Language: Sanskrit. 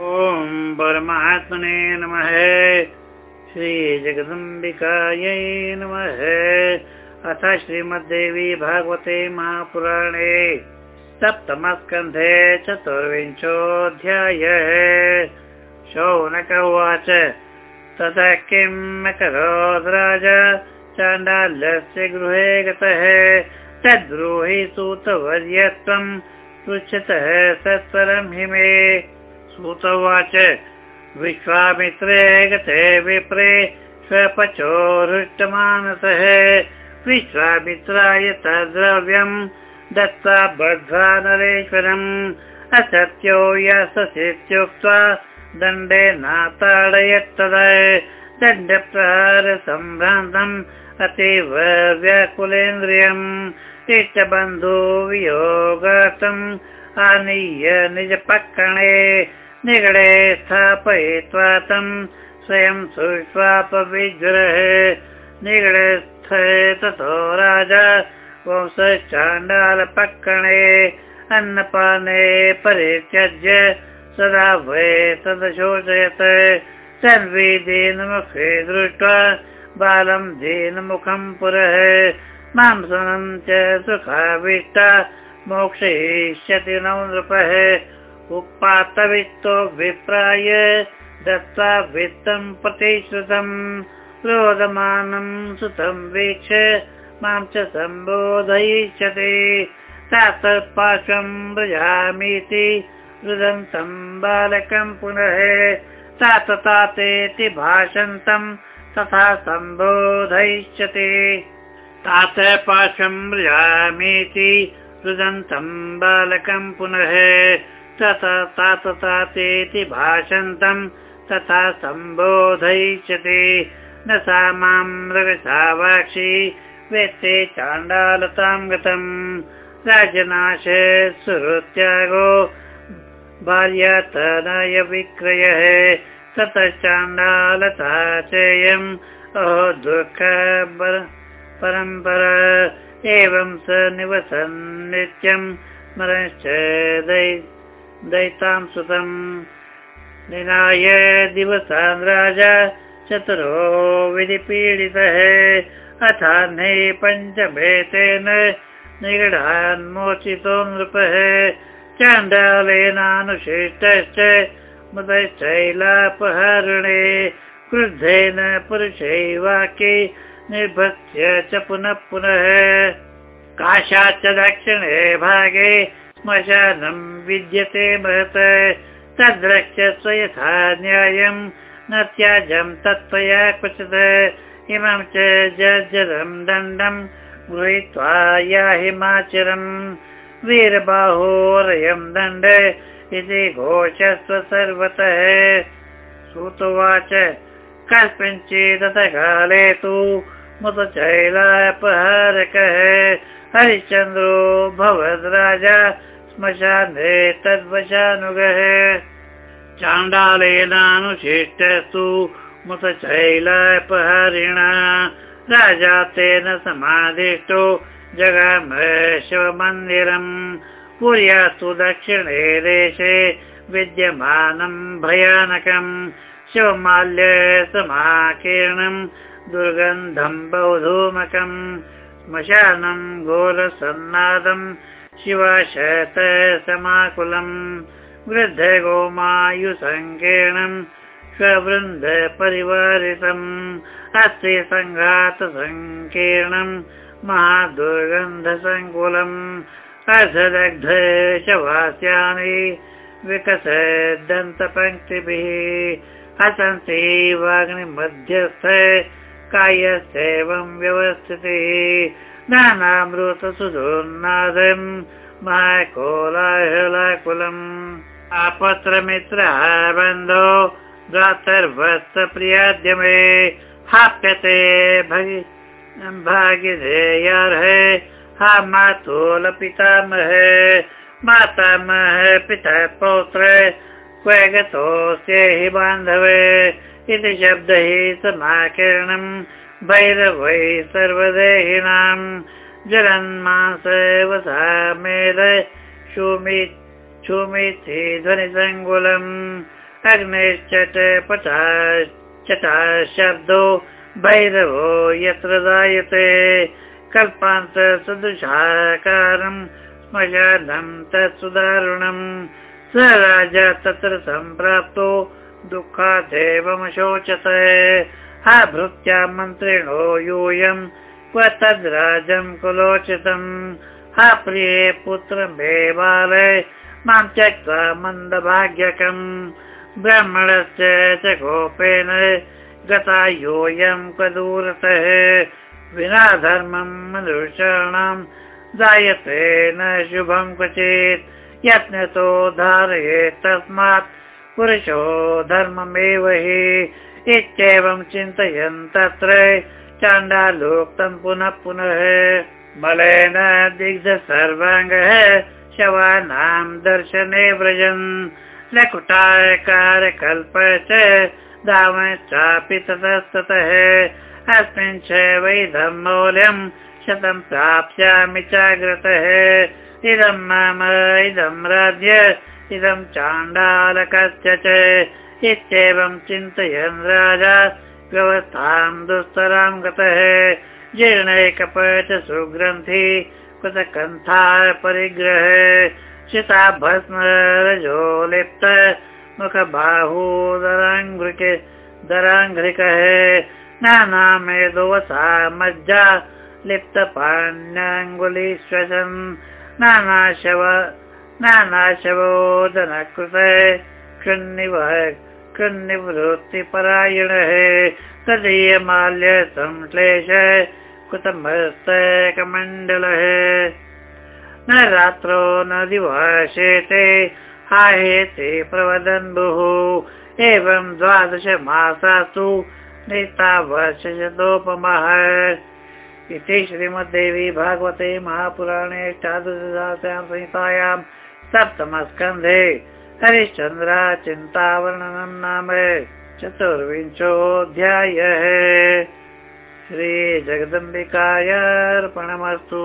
ॐ परमात्मने नमः। श्रीजगदम्बिकायै नमः। अथ श्रीमद्देवी भागवते महापुराणे सप्तमस्कन्धे चतुर्विंशोऽध्यायः। शौनक उवाच ततः किम् अकरोत् राजा? चाण्डाल्यस्य गृहे गतः। तद्ब्रूहि सूतवर्यत्वम् पृच्छतः सत्वरं हि मे सूत उवाच विश्वामित्रे गते विप्रे स्वपचो हृष्टमानसः विश्वामित्राय तद्द्रव्यम् दत्त्वा बद्ध्वा नरेश्वरम्। असत्यो यस्यत्युक्त्वा दण्डे नाताडयत्तदा। दण्डप्रहार सम्भ्रान्तम् अतीव व्याकुलेन्द्रियम्। इष्टबन्धु वियोगार्थम् आनीय निजपक्कणे निगडे स्थापयित्वा तम् स्वयं सुष्वापविग्रह निगडस्थ ततो राजा वंशचाण्डालपक्कणे अन्नपाने परित्यज्य सदा वै तदशोचयत् सर्वे दीनमुखे दृष्ट्वा बालं दीनमुखं पुरः। मांसनं च सुखाविष्टा मोक्षयिष्यति नौ नृपः उपातवित्तो विप्राय दत्त्वा वित्तं प्रतिश्रुतम् रोदमानं सुतं वीक्ष मां च सम्बोधयिष्यति। पार्श्वं व्रजामीति रुदन्तं बालकं पुनः तातेति भाषन्तं तथा सम्बोधयिष्यति। तात पार्श्वं व्रजामीति रुदन्तं बालकं पुनः तात तातेति भाषन्तं तथा सम्बोधयिष्यति। न सा मां मृगसावाक्षी वेत्ते चाण्डालतां गतम्। राजनाश सुहृत्यागो बाल्यातनय विक्रयः। ततश्चाण्डालता चेयम् अहो दुःख परम्परा। एवं स निवसन् नित्यं स्मरश्च दैतां सुतम् निनाय दिवसान् राजा चतुरो विधिपीडितः। अथाह्ने पञ्चभेतेन निगडान्मोचितो नृपः। चाण्डालेनानुशिष्टश्च मुदैश्चैलापहरणे क्रुद्धेन पुरुषैवाक्ये निर्भत्य च पुनः पुनः। काशाच्च दक्षिणे भागे श्मशानं विद्यते महत् तद्रक्ष्यस्व यथा न्यायम् न त्याजं तत्त्वया क्वचित् इमं च जर्जरं दण्डं गृहीत्वा याहिमाचरम् वीरबाहोरयं दण्ड इति घोषस्व सर्वतः। श्रुतुवाच कस्मिंश्चिदथ काले तु मुतचैलापहारकः। हरिश्चन्द्रो भवद्राजा श्मशाने तद्वशानुगः चाण्डालेनानुशिष्टस्तु मुतचैलापहारिणा राजा तेन समादिष्टो जगाम शिवमन्दिरम् कुर्यास्तु दक्षिणे देशे विद्यमानं भयानकम्। शिवमाल्य समाकीर्णम् दुर्गन्धं बहुधूमकम् श्मशानं घोरसन्नादम् शिवाशत समाकुलम् वृद्ध गोमायुसङ्कीर्णम् स्ववृन्द परिवारितम् अस्ति सङ्घातसङ्कीर्णम् महादुर्गन्धसङ्कुलम् अर्धदग्ध शवास्यानि विकसदन्तपङ्क्तिभिः हसन्ति वाग्निमध्यस्थ कायस्यैवं व्यवस्थितिः नानामृतसुदुर्नादम् महाकोलाहलाकुलम् आपत्रमित्रः बन्धो भ्रातर्वत्सप्रियाद्य मे हाप्यते भगि भागिधेयार्हे। हा मातोलपितामह, मातामह पिता पौत्र क्व गतोऽस्य हि बान्धवे। इति शब्दैः समाकीर्णम् भैरवै सर्वदेहिनाम् जलन्मांसवसा मेद शूमि शूमिति ध्वनिसङ्कुलम् अग्नेश्चट चटा शब्दो भैरवो यत्र दायते कल्पान्त सदृशाकारम् स्मशानं तत्सुदारुणम् स राजा तत्र सम्प्राप्तो दुःखादेवमशोचत हा भृत्या मन्त्रिणो यूयम् क्व तद्राजम् कुलोचितम्। हा प्रिये पुत्र मे बालय मां त्यक्त्वा मन्दभाग्यकम्। ब्राह्मणस्य च कोपेन गता योऽयम् क्व दूरतः। विना धर्मम् मनुष्याणां जायते न शुभं क्वचित्। यत्नतो धारयेत् तस्मात् पुरुषो धर्ममेव हि इत्येवं चिन्तयन् तत्र चाण्डालोक्तं पुनः पुनः मलेन दिग्ध सर्वाङ्गः शवानां दर्शने व्रजन्। लकुटायकारकल्प च धामश्चापि ततस्ततः। अस्मिन् च वैधं मौल्यं शतं प्राप्स्यामि चाग्रतः। इदं मम इदं राज्य इदं चाण्डालकस्य च इत्येवं चिन्तयन् राजा व्यवस्थां दुस्तरां गतः। जीर्णैकपच सुग्रन्थि कृतकन्था परिग्रह चिता भस्म रजो लिप्त मुखबाहूदराङ्घ्रिके दराङ्घ्रिकः। नाना मेदोवसा मज्जा लिप्तपाण्याङ्गुलीश्वसन् नानाशव नानाशवोदनकृत। कृन्निव कृन्निवृत्तिपरायणः तदीयमाल्य संश्लेष कृतमस्तकमण्डलः। न रात्रौ न दिवशेते आहेते प्रवदन् भुः एवं द्वादश मासासु नेतावशतोपमः इति श्रीमद्देवी भागवते महापुराणे अष्टादशास्यां संहितायां सप्तमस्कन्धे हरिश्चन्द्रा चिन्तावर्णनं नाम चतुर्विंशोऽध्यायः। श्रीजगदम्बिकाय अर्पणमस्तु